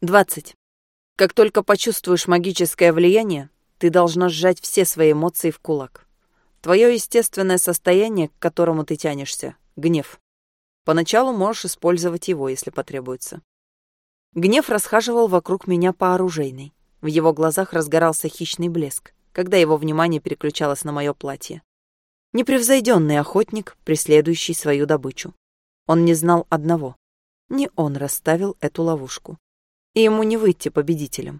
20. Как только почувствуешь магическое влияние, ты должна сжать все свои эмоции в кулак. Твое естественное состояние, к которому ты тянешься — гнев. Поначалу можешь использовать его, если потребуется. Гнев расхаживал вокруг меня по оружейной. В его глазах разгорался хищный блеск, когда его внимание переключалось на мое платье. Непревзойденный охотник, преследующий свою добычу. Он не знал одного. Не он расставил эту ловушку. И ему не выйти победителем.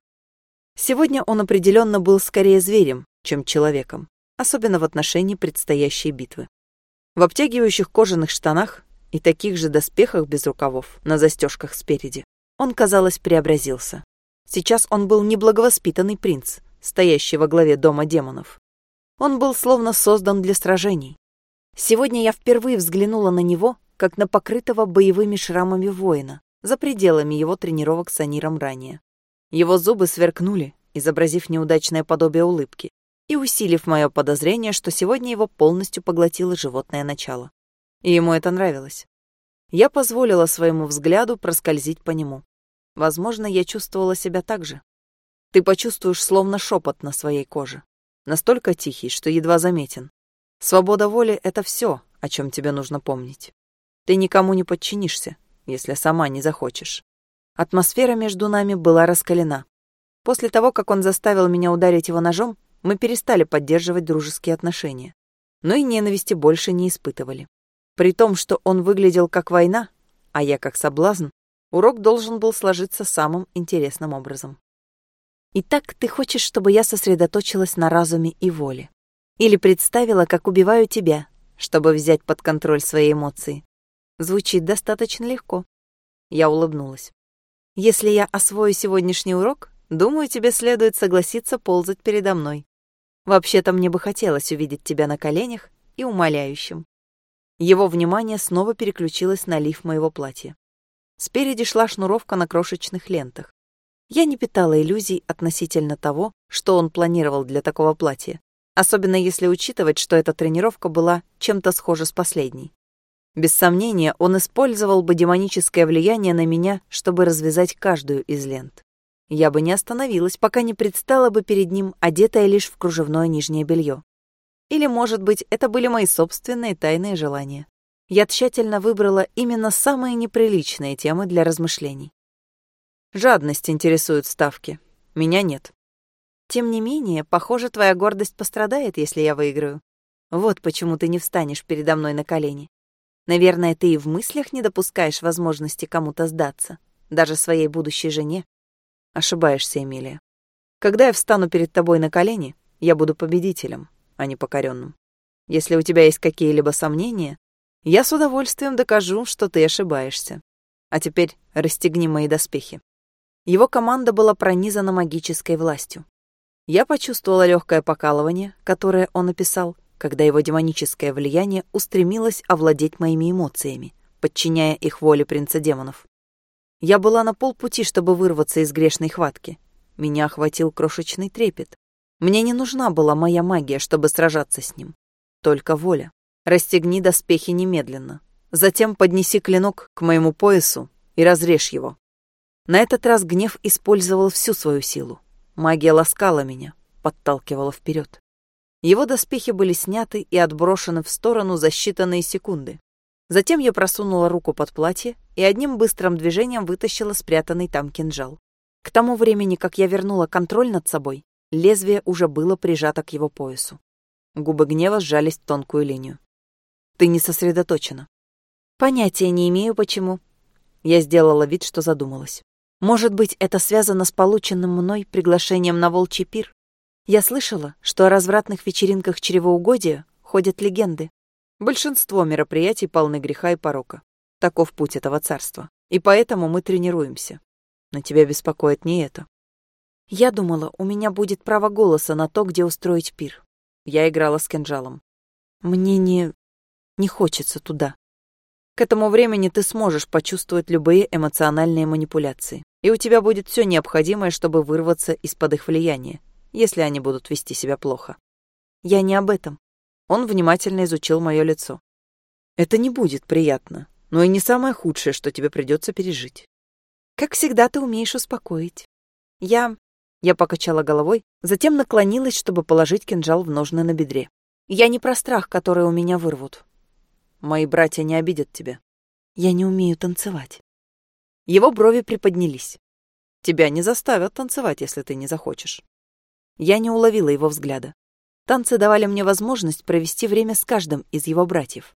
Сегодня он определенно был скорее зверем, чем человеком, особенно в отношении предстоящей битвы. В обтягивающих кожаных штанах и таких же доспехах без рукавов на застежках спереди он, казалось, преобразился. Сейчас он был неблаговоспитанный принц, стоящий во главе дома демонов. Он был словно создан для сражений. Сегодня я впервые взглянула на него как на покрытого боевыми шрамами воина, за пределами его тренировок с Аниром ранее. Его зубы сверкнули, изобразив неудачное подобие улыбки, и усилив мое подозрение, что сегодня его полностью поглотило животное начало. И ему это нравилось. Я позволила своему взгляду проскользить по нему. Возможно, я чувствовала себя так же. Ты почувствуешь словно шепот на своей коже. Настолько тихий, что едва заметен. Свобода воли — это все, о чем тебе нужно помнить. Ты никому не подчинишься, если сама не захочешь. Атмосфера между нами была раскалена. После того, как он заставил меня ударить его ножом, мы перестали поддерживать дружеские отношения. Но и ненависти больше не испытывали. При том, что он выглядел как война, а я как соблазн, урок должен был сложиться самым интересным образом. Итак, ты хочешь, чтобы я сосредоточилась на разуме и воле? Или представила, как убиваю тебя, чтобы взять под контроль свои эмоции? Звучит достаточно легко. Я улыбнулась. Если я освою сегодняшний урок, думаю, тебе следует согласиться ползать передо мной. Вообще-то мне бы хотелось увидеть тебя на коленях и умоляющим. Его внимание снова переключилось на лиф моего платья. Спереди шла шнуровка на крошечных лентах. Я не питала иллюзий относительно того, что он планировал для такого платья, особенно если учитывать, что эта тренировка была чем-то схожа с последней. Без сомнения, он использовал бы демоническое влияние на меня, чтобы развязать каждую из лент. Я бы не остановилась, пока не предстала бы перед ним, одетая лишь в кружевное нижнее белье. Или, может быть, это были мои собственные тайные желания. Я тщательно выбрала именно самые неприличные темы для размышлений. Жадность интересует ставки. Меня нет. Тем не менее, похоже, твоя гордость пострадает, если я выиграю. Вот почему ты не встанешь передо мной на колени. Наверное, ты и в мыслях не допускаешь возможности кому-то сдаться, даже своей будущей жене. Ошибаешься, Эмилия. Когда я встану перед тобой на колени, я буду победителем, а не покоренным. Если у тебя есть какие-либо сомнения, я с удовольствием докажу, что ты ошибаешься. А теперь расстегни мои доспехи. Его команда была пронизана магической властью. Я почувствовала легкое покалывание, которое он описал, когда его демоническое влияние устремилось овладеть моими эмоциями, подчиняя их воле принца демонов. Я была на полпути, чтобы вырваться из грешной хватки. Меня охватил крошечный трепет. Мне не нужна была моя магия, чтобы сражаться с ним. Только воля. Расстегни доспехи немедленно. Затем поднеси клинок к моему поясу и разрежь его. На этот раз гнев использовал всю свою силу. Магия ласкала меня, подталкивала вперед. Его доспехи были сняты и отброшены в сторону за считанные секунды. Затем я просунула руку под платье и одним быстрым движением вытащила спрятанный там кинжал. К тому времени, как я вернула контроль над собой, лезвие уже было прижато к его поясу. Губы гнева сжались в тонкую линию. «Ты не сосредоточена». «Понятия не имею, почему». Я сделала вид, что задумалась. «Может быть, это связано с полученным мной приглашением на волчий пир? Я слышала, что о развратных вечеринках чревоугодия ходят легенды. Большинство мероприятий полны греха и порока. Таков путь этого царства. И поэтому мы тренируемся. Но тебя беспокоит не это. Я думала, у меня будет право голоса на то, где устроить пир. Я играла с кинжалом. Мне не... не хочется туда. К этому времени ты сможешь почувствовать любые эмоциональные манипуляции. И у тебя будет все необходимое, чтобы вырваться из-под их влияния если они будут вести себя плохо. Я не об этом. Он внимательно изучил мое лицо. Это не будет приятно, но и не самое худшее, что тебе придется пережить. Как всегда, ты умеешь успокоить. Я... Я покачала головой, затем наклонилась, чтобы положить кинжал в ножны на бедре. Я не про страх, который у меня вырвут. Мои братья не обидят тебя. Я не умею танцевать. Его брови приподнялись. Тебя не заставят танцевать, если ты не захочешь. Я не уловила его взгляда. Танцы давали мне возможность провести время с каждым из его братьев.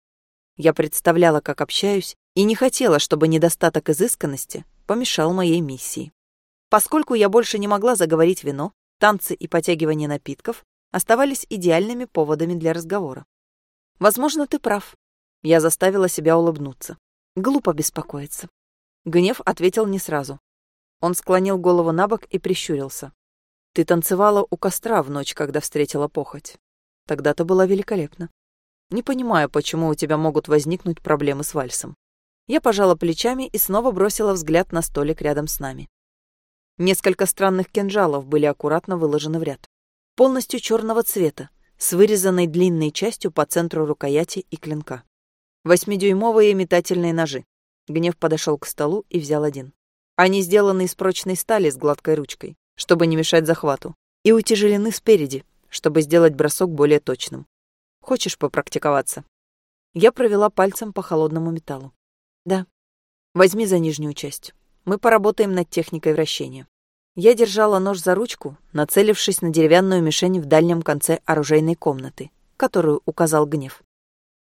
Я представляла, как общаюсь, и не хотела, чтобы недостаток изысканности помешал моей миссии. Поскольку я больше не могла заговорить вино, танцы и потягивание напитков оставались идеальными поводами для разговора. Возможно, ты прав. Я заставила себя улыбнуться. Глупо беспокоиться. Гнев ответил не сразу. Он склонил голову на бок и прищурился. Ты танцевала у костра в ночь, когда встретила похоть. Тогда ты была великолепна. Не понимаю, почему у тебя могут возникнуть проблемы с вальсом. Я пожала плечами и снова бросила взгляд на столик рядом с нами. Несколько странных кинжалов были аккуратно выложены в ряд. Полностью черного цвета, с вырезанной длинной частью по центру рукояти и клинка. Восьмидюймовые метательные ножи. Гнев подошел к столу и взял один. Они сделаны из прочной стали с гладкой ручкой, чтобы не мешать захвату, и утяжелены спереди, чтобы сделать бросок более точным. Хочешь попрактиковаться? Я провела пальцем по холодному металлу. Да. Возьми за нижнюю часть. Мы поработаем над техникой вращения. Я держала нож за ручку, нацелившись на деревянную мишень в дальнем конце оружейной комнаты, которую указал гнев.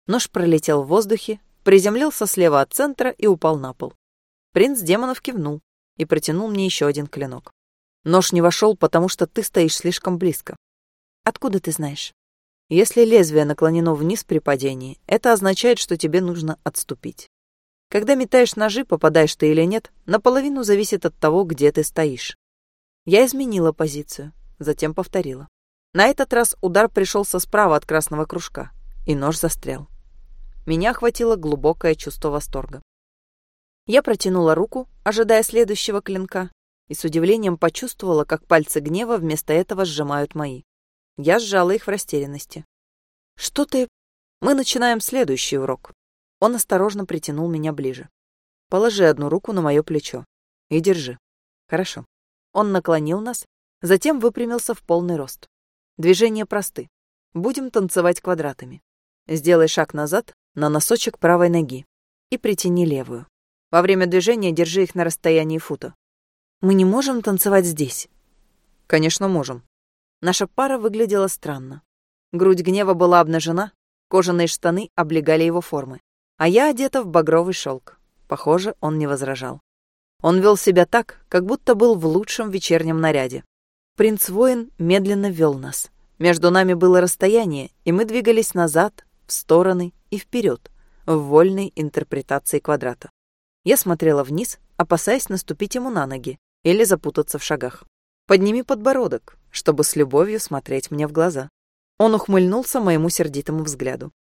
Нож пролетел в воздухе, приземлился слева от центра и упал на пол. Принц демонов кивнул и протянул мне еще один клинок. Нож не вошел, потому что ты стоишь слишком близко. Откуда ты знаешь? Если лезвие наклонено вниз при падении, это означает, что тебе нужно отступить. Когда метаешь ножи, попадаешь ты или нет, наполовину зависит от того, где ты стоишь. Я изменила позицию, затем повторила. На этот раз удар пришелся справа от красного кружка, и нож застрял. Меня охватило глубокое чувство восторга. Я протянула руку, ожидая следующего клинка, и с удивлением почувствовала, как пальцы гнева вместо этого сжимают мои. Я сжала их в растерянности. «Что ты...» «Мы начинаем следующий урок». Он осторожно притянул меня ближе. «Положи одну руку на мое плечо и держи. Хорошо». Он наклонил нас, затем выпрямился в полный рост. Движения просты. Будем танцевать квадратами. Сделай шаг назад на носочек правой ноги и притяни левую. Во время движения держи их на расстоянии фута. Мы не можем танцевать здесь. Конечно, можем. Наша пара выглядела странно. Грудь гнева была обнажена, кожаные штаны облегали его формы, а я одета в багровый шелк. Похоже, он не возражал. Он вел себя так, как будто был в лучшем вечернем наряде. Принц-воин медленно вел нас. Между нами было расстояние, и мы двигались назад, в стороны и вперед, в вольной интерпретации квадрата. Я смотрела вниз, опасаясь наступить ему на ноги или запутаться в шагах. «Подними подбородок, чтобы с любовью смотреть мне в глаза». Он ухмыльнулся моему сердитому взгляду.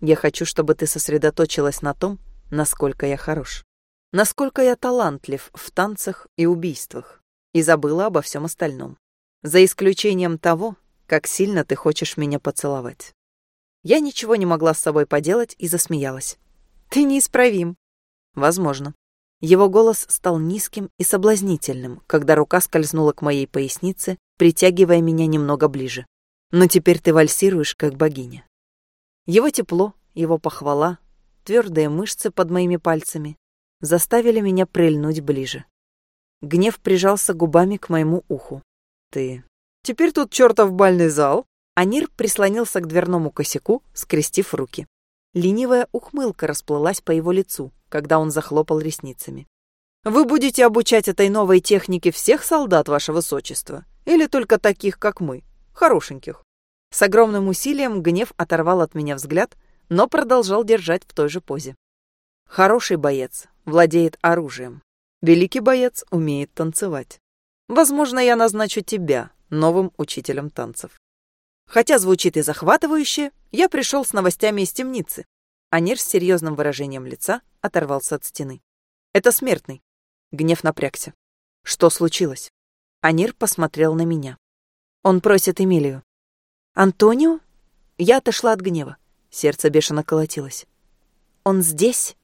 «Я хочу, чтобы ты сосредоточилась на том, насколько я хорош, насколько я талантлив в танцах и убийствах, и забыла обо всем остальном, за исключением того, как сильно ты хочешь меня поцеловать. Я ничего не могла с собой поделать и засмеялась. «Ты неисправим». «Возможно». Его голос стал низким и соблазнительным, когда рука скользнула к моей пояснице, притягивая меня немного ближе. «Но теперь ты вальсируешь, как богиня». Его тепло, его похвала, твердые мышцы под моими пальцами заставили меня прильнуть ближе. Гнев прижался губами к моему уху. «Ты... Теперь тут чертов бальный зал?» Анир прислонился к дверному косяку, скрестив руки. Ленивая ухмылка расплылась по его лицу, когда он захлопал ресницами. «Вы будете обучать этой новой технике всех солдат, ваше высочество? Или только таких, как мы? Хорошеньких?» С огромным усилием гнев оторвал от меня взгляд, но продолжал держать в той же позе. «Хороший боец владеет оружием. Великий боец умеет танцевать. Возможно, я назначу тебя новым учителем танцев». Хотя звучит и захватывающе, я пришел с новостями из темницы. Анир с серьезным выражением лица оторвался от стены. «Это смертный». Гнев напрягся. «Что случилось?» Анир посмотрел на меня. Он просит Эмилию. «Антонио?» Я отошла от гнева. Сердце бешено колотилось. «Он здесь?»